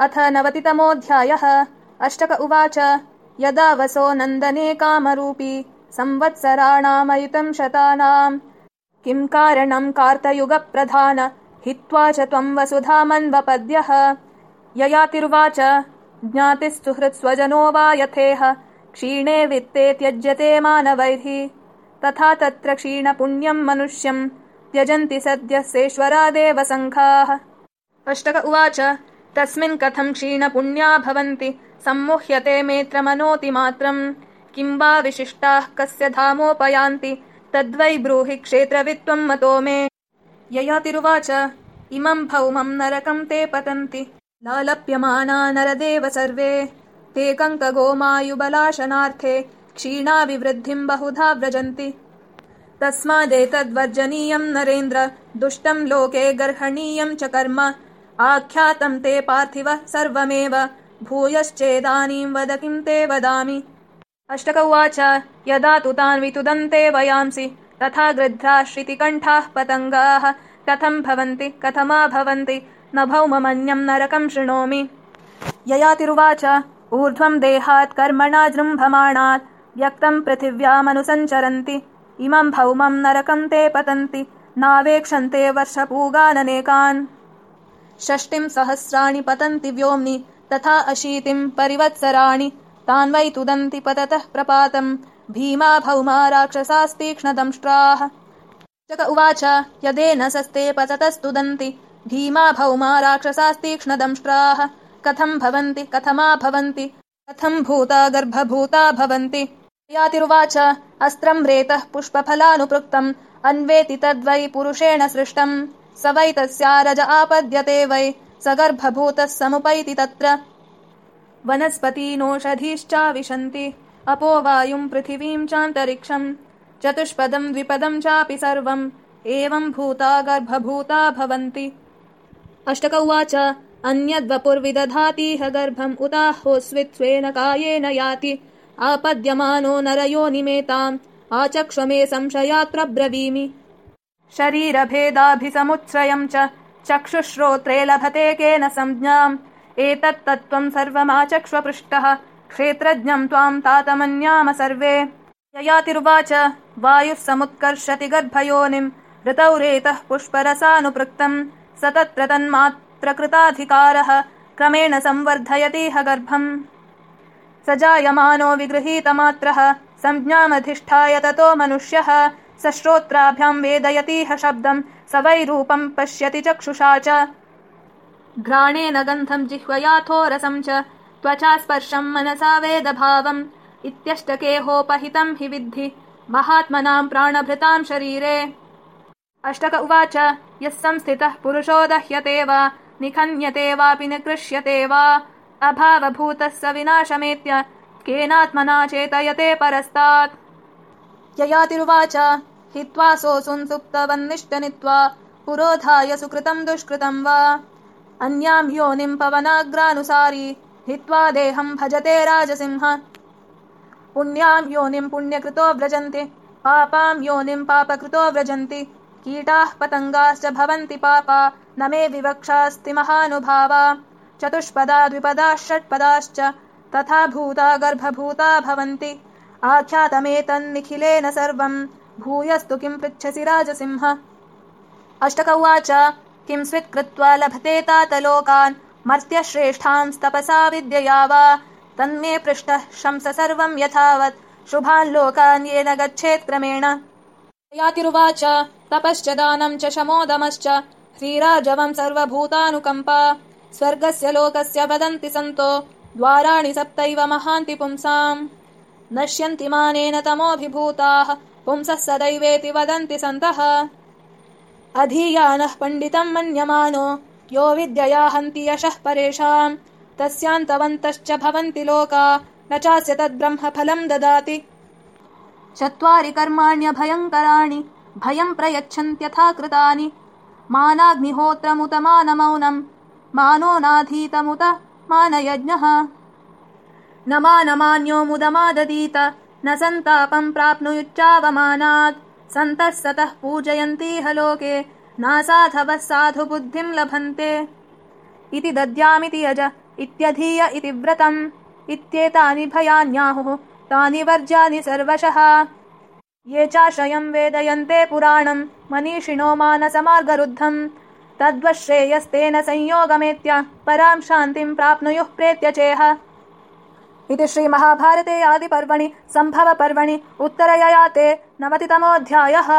अथ नवतितमोऽध्यायः। अष्टक उवाच। यदा वसो नन्दने कामरूपी संवत्सराणामयुतं शतानाम् किं कारणं कार्तयुगप्रधान? हित्वा च त्वं वसुधामन्वपद्यः। ययातिरुवाच। ज्ञातिस्सुहृत्स्वजनो वा यथेह। क्षीणे वित्ते त्यज्यते मानवैः। तथा तत्र क्षीणपुण्यं मनुष्यं। त्यजन्ति सद्यस्येश्वरादेव सङ्घाः अष्टक उवाच तस्मिन् कथं क्षीणपुण्या भवन्ति? सम्मुह्यते मेत्रमनोति मात्रम्। किं वा विशिष्टाः कस्य धामोपयान्ति? तद्वै ब्रूहि क्षेत्रवित्त्वं मतो मे। ययातिरुवाच इमं भौमं नरकं ते पतन्ति। लालप्यमाना नरदेव सर्वे। ते कङ्कगोमायुबलाशनार्थे क्षीणाभिवृद्धिं बहुधा व्रजन्ति। तस्मादेतद्वर्जनीयं नरेन्द्र दुष्टं लोके गर्हणीयं च कर्म आख्यातं ते पार्थिव सर्वमेव। भूयश्चेदानीं वद किं ते वदामि? अष्टक उवाच यदा तु तान् वितुदन्ते वयांसि तथा गृध्रा श्रितिकण्ठाः पतङ्गाः। कथं भवन्ति कथमा भवन्ति न भौममन्यं नरकं शृणोमि। ययातिरुवाच ऊर्ध्वं देहात् कर्मणा जृम्भमाणात् व्यक्तं पृथिव्यामनुसञ्चरन्ति। इमं भौमं नरकं ते पतन्ति नावेक्षन्ते वर्षपूगाननेकान् षष्टिं सहस्राणि पतन्ति व्योम्नि तथा अशीतिं परिवत्सराणि। तान् वै तुदन्ति पततः प्रपातं भीमा भौमा राक्षसास्तीक्ष्णदंष्ट्राः। उवाच यदेन सस्ते पततस्तुदन्ति भीमा भौमा राक्षसास्तीक्ष्णदंष्ट्राः। कथं भवन्ति कथमा भवन्ति कथं भूता गर्भभूता भवन्ति। यातिरुवाच अस्त्रं रेतः पुष्पफलानुपृक्तम् अन्वेति तद्वै पुरुषेण सृष्टम् स वै तस्या आपद्यते वै स गर्भभूतः समुपैति तत्र। वनस्पतीनोषधीश्चाविशन्ति अपो वायुं पृथिवीं चान्तरिक्षम् चतुष्पदं द्विपदं चापि सर्वम् एवं भूता गर्भभूता भवन्ति। अष्टक उवाच अन्यद्वपुर्विदधातीह गर्भम् उताहोस्वित्स्वेन कायेन याति आपद्यमानो नरयो निमेताम् आचक्ष्वमे संशयात् प्रब्रवीमि शरीरभेदाभिसमुच्छ्रयम् च चक्षुश्रोत्रे लभते केन संज्ञाम्। एतत्तत्त्वम् सर्वमाचक्ष्वपृष्टः। क्षेत्रज्ञम् त्वाम् तातमन्याम सर्वे। ययातिरुवाच वायुः समुत्कर्षति गर्भयोनिम्। ऋतौ रेतः पुष्परसानुपृक्तम्। स तत्र तन्मात्रकृताधिकारः क्रमेण संवर्धयतीह गर्भम्। स जायमानो विगृहीतमात्रः। संज्ञामधिष्ठाय ततो मनुष्यः स श्रोत्राभ्याम् वेदयतीह शब्दम् स वै रूपम् पश्यति चक्षुषा च। घ्राणेन गन्धम् जिह्वयाथो रसम् च त्वचा स्पर्शम् मनसा वेदभावम्। इत्यष्टकेहोपहितम् हि विद्धि महात्मनाम् प्राणभृताम् शरीरे। अष्टक उवाच यः संस्थितः पुरुषो दह्यते वा निखन्यते वापि निकृष्यते वा। अभावभूतः स विनाशमेत्य केनात्मना चेतयते परस्तात् ययातिरुवाच। हित्वा सोऽसुप्तवन्निष्टनित्वा पुरोधाय सुकृतम् दुष्कृतम् वा। अन्याम् योनिम् पवनाग्रानुसारी हित्वा देहम् भजते राजसिंह। पुण्याम् योनिम् पुण्यकृतो व्रजन्ति पापाम् योनिम् पापकृतो व्रजन्ति कीटाः पतङ्गाश्च भवन्ति पापा न मे विवक्षास्ति महानुभावा। चतुष्पदा द्विपदाः षट्पदाश्च तथा भूता गर्भभूता भवन्ति आख्यातमेतन्निखिलेन सर्वम्। भूयस्तु किम् पृच्छसि राजसिंह। अष्टक उवाच किं स्वित्कृत्वा लभते तातलोकान्। मर्त्यश्रेष्ठांस्तपसा विद्यया वा तन्मे पृष्टः शंस सर्वम् यथावत्। शुभान् लोकान् येन गच्छेत्क्रमेण यातिरुवाच तपश्च दानम् च शमोदमश्च। श्रीराजवम् सर्वभूतानुकम्पा। स्वर्गस्य लोकस्य वदन्ति सन्तो। द्वाराणि सप्तैव महान्ति पुंसाम् नश्यन्ति मानेन तमोऽभिभूताः। पुंसः सदैवेति वदन्ति सन्तः। अधीयानः पण्डितम् मन्यमानो यो विद्यया हन्ति यशः परेषाम्। तस्यान्तवन्तश्च भवन्ति लोका न चास्य तद्ब्रह्मफलम् ददाति। चत्वारि कर्माण्यभयङ्कराणि भयम् प्रयच्छन्त्यथा कृतानि मानाग्निहोत्रमुत मानमौनम् मानो नाधीतमुत मानयज्ञः न मानमान्यो मुदमाददीत। न सन्तापम् प्राप्नुयुच्चावमानात्। सन्तः सतः पूजयन्तीह लोके नासाधवः साधु बुद्धिम् लभन्ते। इति दद्यामिति यज। इत्यधीय इति व्रतम्। इत्येतानि भयान्याहुः। तानि वर्ज्यानि सर्वशः। ये चाश्रयम् वेदयन्ते पुराणम्। मनीषिणो मानसमार्गरुद्धम्। तद्वश्रेयस्तेन संयोगमेत्य। पराम् शान्तिम् प्राप्नुयुः प्रेत्य चेह इति श्रीमहाभारते आदिपर्वणि सम्भवपर्वणि उत्तरययाते नवतितमोऽध्यायः